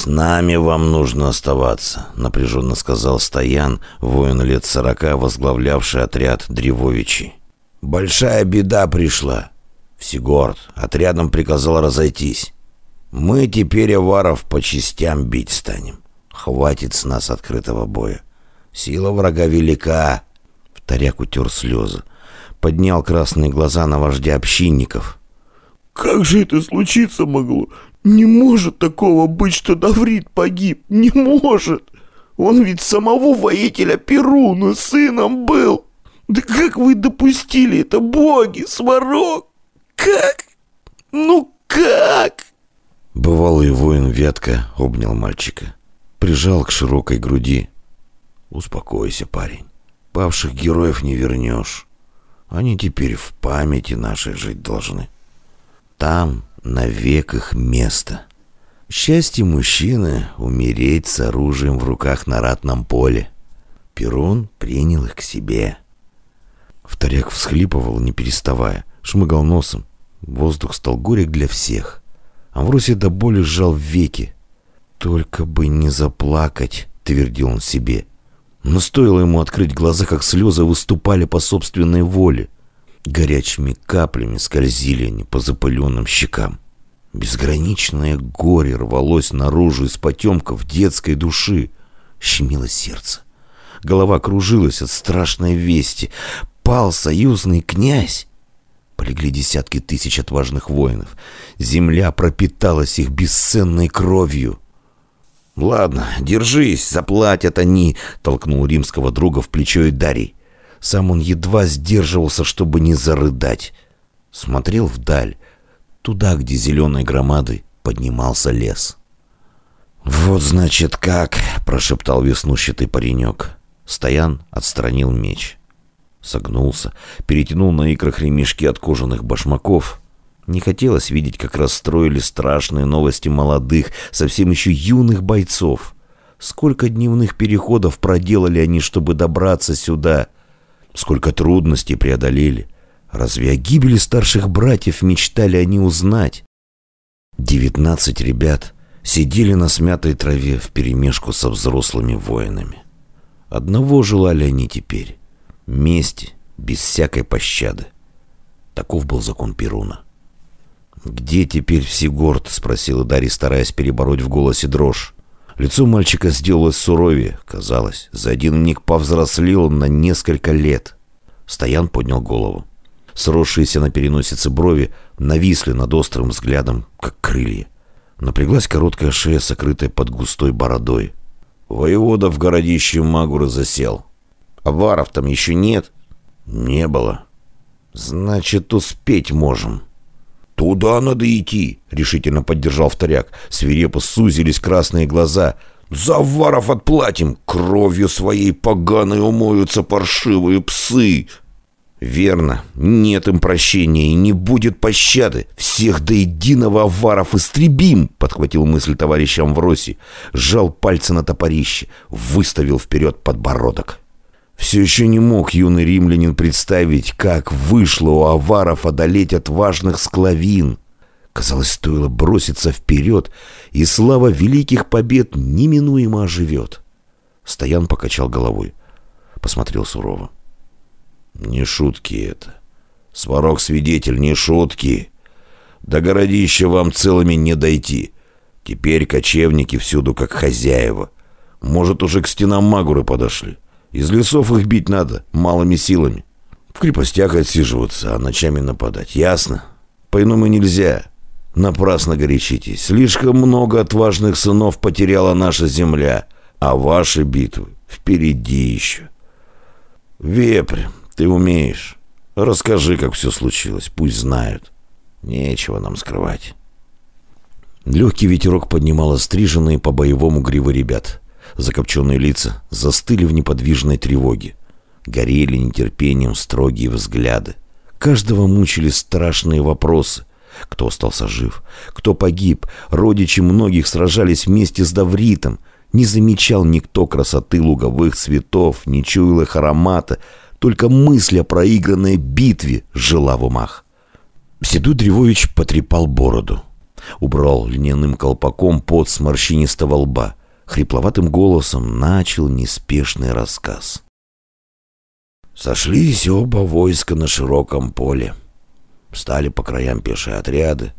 «С нами вам нужно оставаться», — напряженно сказал Стоян, воин лет сорока, возглавлявший отряд Древовичей. «Большая беда пришла. Всегорд отрядом приказал разойтись. Мы теперь аваров по частям бить станем. Хватит с нас открытого боя. Сила врага велика». Вторяк утер слезы. Поднял красные глаза на вождя общинников. «Как же это случиться могло? Не может такого быть, что Даврит погиб. Не может. Он ведь самого воителя Перуна сыном был. Да как вы допустили это, боги, сварог? Как? Ну как?» Бывалый воин ветка обнял мальчика. Прижал к широкой груди. «Успокойся, парень. Павших героев не вернешь. Они теперь в памяти нашей жить должны. Там навек их место. Счастье мужчины — умереть с оружием в руках на ратном поле. Перун принял их к себе. Вторяк всхлипывал, не переставая, шмыгал носом. Воздух стал горек для всех. Амвросий до боли сжал веки. «Только бы не заплакать», — твердил он себе. Но стоило ему открыть глаза, как слезы выступали по собственной воле. Горячими каплями скользили они по запыленным щекам. Безграничное горе рвалось наружу из потемков детской души. Щемило сердце. Голова кружилась от страшной вести. Пал союзный князь. Полегли десятки тысяч отважных воинов. Земля пропиталась их бесценной кровью. «Ладно, держись, заплатят они», — толкнул римского друга в плечо и Дарий. Сам он едва сдерживался, чтобы не зарыдать. Смотрел вдаль, туда, где зеленой громадой поднимался лес. «Вот, значит, как!» — прошептал веснущатый паренек. Стоян отстранил меч. Согнулся, перетянул на икрах ремешки от кожаных башмаков. Не хотелось видеть, как расстроили страшные новости молодых, совсем еще юных бойцов. Сколько дневных переходов проделали они, чтобы добраться сюда — Сколько трудностей преодолели. Разве о гибели старших братьев мечтали они узнать? Девятнадцать ребят сидели на смятой траве вперемешку со взрослыми воинами. Одного желали они теперь — мести, без всякой пощады. Таков был закон Перуна. «Где теперь Всегорд?» — спросила Дарья, стараясь перебороть в голосе дрожь. Лицо мальчика сделалось суровее. Казалось, за один миг повзрослел на несколько лет. Стоян поднял голову. Сросшиеся на переносице брови нависли над острым взглядом, как крылья. Напряглась короткая шея, сокрытая под густой бородой. Воевода в городище Магуры засел. Варов там еще нет? Не было. Значит, успеть можем. «Туда надо идти!» — решительно поддержал вторяк. Свирепо сузились красные глаза. «За варов отплатим! Кровью своей поганой умоются паршивые псы!» «Верно. Нет им прощения и не будет пощады. Всех до единого аваров истребим!» — подхватил мысль товарища Амвроси. Сжал пальцы на топорище, выставил вперед подбородок. Все еще не мог юный римлянин представить, как вышло у аваров одолеть отважных склавин. Казалось, стоило броситься вперед, и слава великих побед неминуемо оживет. Стоян покачал головой, посмотрел сурово. «Не шутки это. Сварог-свидетель, не шутки. До городища вам целыми не дойти. Теперь кочевники всюду как хозяева. Может, уже к стенам Магуры подошли». Из лесов их бить надо, малыми силами. В крепостях отсиживаться, а ночами нападать. Ясно? По-иному нельзя. Напрасно горячитесь. Слишком много отважных сынов потеряла наша земля, а ваши битвы впереди еще. Вепрь, ты умеешь. Расскажи, как все случилось, пусть знают. Нечего нам скрывать. Легкий ветерок поднимал стриженные по боевому гривы ребят. Закопченные лица застыли в неподвижной тревоге. Горели нетерпением строгие взгляды. Каждого мучили страшные вопросы. Кто остался жив? Кто погиб? Родичи многих сражались вместе с Давритом. Не замечал никто красоты луговых цветов, не чуял их аромата. Только мысль о проигранной битве жила в умах. Седу Древович потрепал бороду. Убрал льняным колпаком под с морщинистого лба. Хрипловатым голосом начал неспешный рассказ. Сошлись оба войска на широком поле. Стали по краям пешие отряды.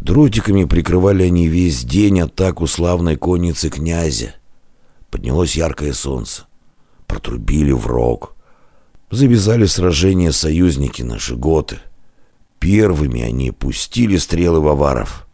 Дротиками прикрывали они весь день атаку славной конницы князя. Поднялось яркое солнце. Протрубили в рог. Завязали сражение союзники наши готы. Первыми они пустили стрелы в аваров.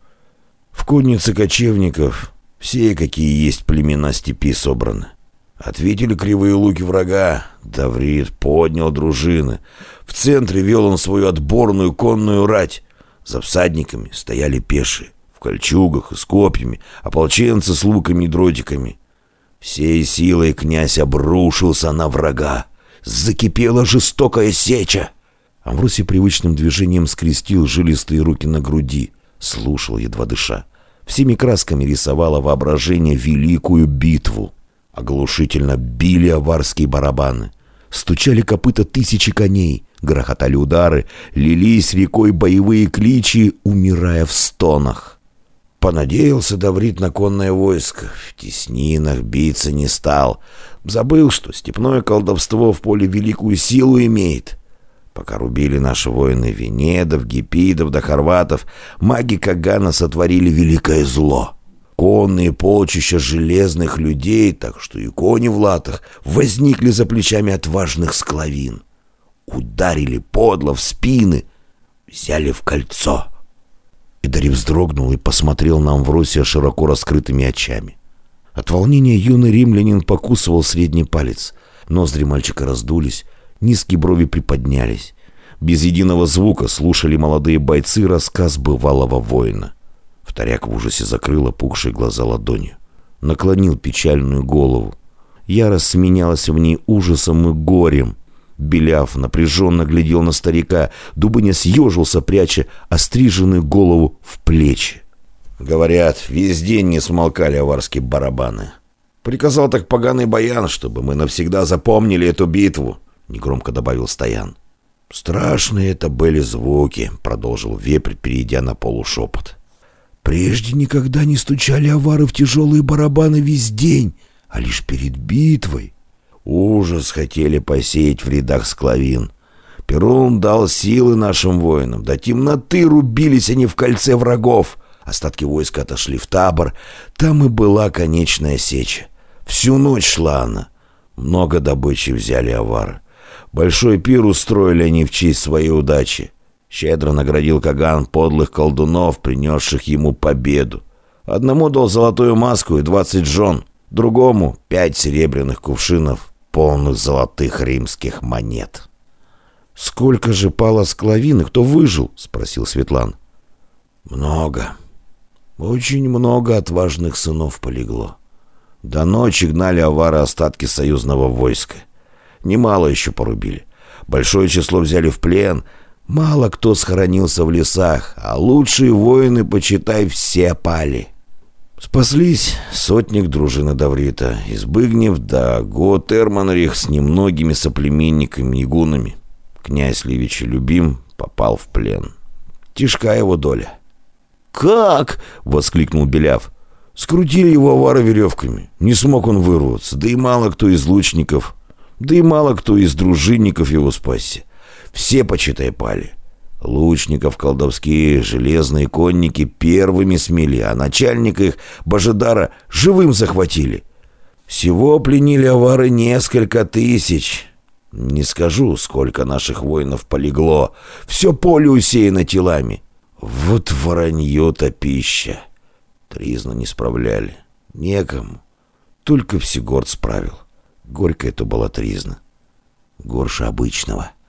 В коннице кочевников все, какие есть племена степи, собраны. Ответили кривые луки врага. Даврит поднял дружины. В центре вел он свою отборную конную рать. За всадниками стояли пешие, в кольчугах и с копьями, ополченцы с луками и дротиками. Всей силой князь обрушился на врага. Закипела жестокая сеча. Амвросий привычным движением скрестил жилистые руки на груди, слушал, едва дыша. Всеми красками рисовало воображение великую битву. Оглушительно били аварские барабаны. Стучали копыта тысячи коней, грохотали удары, лились рекой боевые кличи, умирая в стонах. Понадеялся Даврит на конное войско. В теснинах биться не стал. Забыл, что степное колдовство в поле великую силу имеет. Пока рубили наши воины Венедов, Гипидов да Хорватов, маги Кагана сотворили великое зло. Конные полчища железных людей, так что и кони в латах, возникли за плечами отважных склавин. Ударили подло в спины, взяли в кольцо — и Дари вздрогнул и посмотрел на Амвросия широко раскрытыми очами. От волнения юный римлянин покусывал средний палец. Ноздри мальчика раздулись, низкие брови приподнялись. Без единого звука слушали молодые бойцы рассказ бывалого воина. Вторяк в ужасе закрыл опухшие глаза ладонью. Наклонил печальную голову. Ярость сменялась в ней ужасом и горем — Беляв напряженно глядел на старика. Дубыня съежился, пряча остриженную голову в плечи. Говорят, весь день не смолкали аварские барабаны. Приказал так поганый баян, чтобы мы навсегда запомнили эту битву, негромко добавил Стоян. Страшные это были звуки, продолжил вепрь, перейдя на полушепот. Прежде никогда не стучали авары в тяжелые барабаны весь день, а лишь перед битвой. Ужас хотели посеять в рядах склавин. Перун дал силы нашим воинам. До темноты рубились они в кольце врагов. Остатки войска отошли в табор. Там и была конечная сеча. Всю ночь шла она. Много добычи взяли авары. Большой пир устроили они в честь своей удачи. Щедро наградил Каган подлых колдунов, принесших ему победу. Одному дал золотую маску и двадцать жен, другому — пять серебряных кувшинов полных золотых римских монет. «Сколько же пало склавин и кто выжил?» — спросил Светлан. «Много. Очень много отважных сынов полегло. До ночи гнали авары остатки союзного войска. Немало еще порубили. Большое число взяли в плен. Мало кто схоронился в лесах, а лучшие воины, почитай, все пали. Спаслись сотник дружины Даврита, Избыгнев да Гот Эрманрих с немногими соплеменниками и гунами. Князь Левич Любим попал в плен. Тишка его доля. «Как?» — воскликнул Беляв. «Скрутили его авары веревками. Не смог он вырваться. Да и мало кто из лучников, да и мало кто из дружинников его спасся. Все, почитай, пали. Лучников колдовские железные конники первыми смели, а начальника их, Божидара, живым захватили. Всего пленили авары несколько тысяч. Не скажу, сколько наших воинов полегло. Все поле усеяно телами. Вот воронье-то пища. Тризну не справляли. Некому. Только Всегорд справил. Горькая это была тризна. Горше обычного. —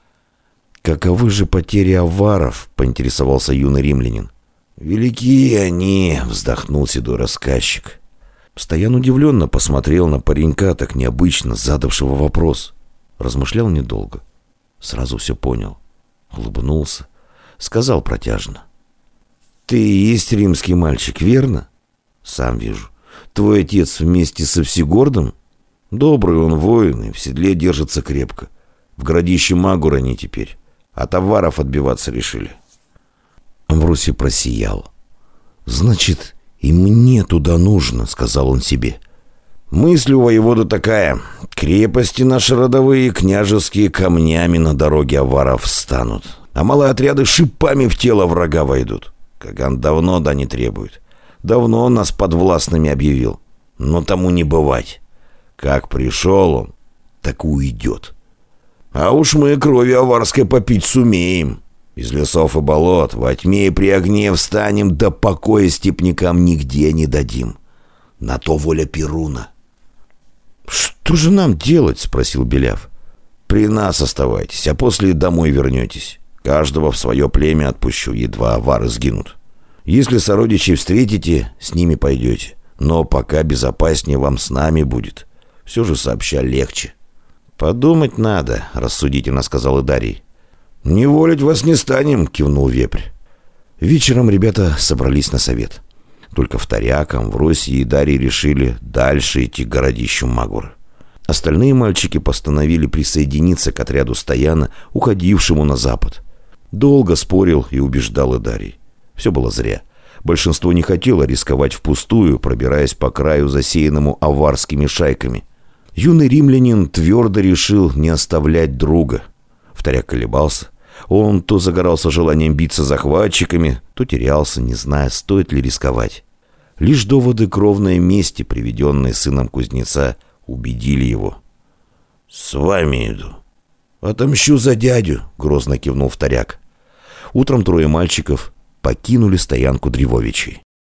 «Каковы же потери аваров?» — поинтересовался юный римлянин. «Велики они!» — вздохнул седой рассказчик. Стоян удивленно посмотрел на паренька, так необычно задавшего вопрос. Размышлял недолго. Сразу все понял. Улыбнулся. Сказал протяжно. «Ты и есть римский мальчик, верно?» «Сам вижу. Твой отец вместе со Всегордом? Добрый он воин и в седле держится крепко. В городище Магур они теперь. От товаров отбиваться решили. Амвросий просиял. «Значит, и мне туда нужно», — сказал он себе. Мысль у воевода такая. Крепости наши родовые, княжеские камнями на дороге аваров встанут. А малые отряды шипами в тело врага войдут. Каган давно да не требует. Давно он нас подвластными объявил. Но тому не бывать. Как пришел он, так уйдет. А уж мы крови аварской попить сумеем. Из лесов и болот во тьме и при огне встанем, да покоя степнякам нигде не дадим. На то воля Перуна. «Что же нам делать?» — спросил Беляв. «При нас оставайтесь, а после домой вернетесь. Каждого в свое племя отпущу, едва авары сгинут. Если сородичей встретите, с ними пойдете. Но пока безопаснее вам с нами будет. Все же сообща легче». «Подумать надо», — рассудительно сказал Идарий. «Не волить вас не станем», — кивнул Вепрь. Вечером ребята собрались на совет. Только в Таряком, в России и Дарье решили дальше идти к городищу Магур. Остальные мальчики постановили присоединиться к отряду Стояна, уходившему на запад. Долго спорил и убеждал Идарий. Все было зря. Большинство не хотело рисковать впустую, пробираясь по краю, засеянному аварскими шайками. Юный римлянин твердо решил не оставлять друга. Вторяк колебался. Он то загорался желанием биться захватчиками, то терялся, не зная, стоит ли рисковать. Лишь доводы кровной мести, приведенные сыном кузнеца, убедили его. «С вами иду. Отомщу за дядю», — грозно кивнул вторяк. Утром трое мальчиков покинули стоянку Древовичей.